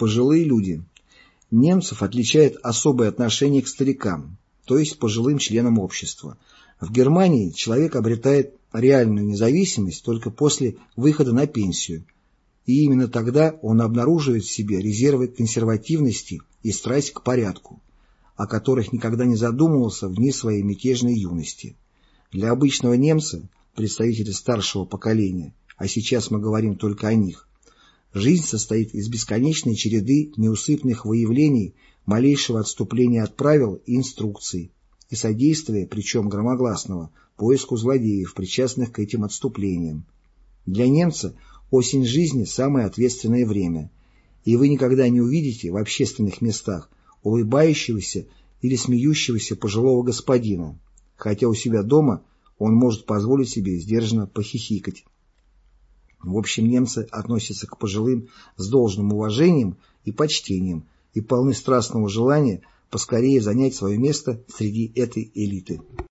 Пожилые люди. Немцев отличает особое отношение к старикам, то есть пожилым членам общества. В Германии человек обретает реальную независимость только после выхода на пенсию, и именно тогда он обнаруживает в себе резервы консервативности и страсть к порядку, о которых никогда не задумывался в дни своей мятежной юности. Для обычного немца, представителя старшего поколения, а сейчас мы говорим только о них, жизнь состоит из бесконечной череды неусыпных выявлений малейшего отступления от правил и инструкций, и содействия, причем громогласного, поиску злодеев, причастных к этим отступлениям. Для немца осень жизни – самое ответственное время, и вы никогда не увидите в общественных местах улыбающегося или смеющегося пожилого господина, хотя у себя дома он может позволить себе сдержанно похихикать. В общем, немцы относятся к пожилым с должным уважением и почтением и полны страстного желания поскорее занять свое место среди этой элиты.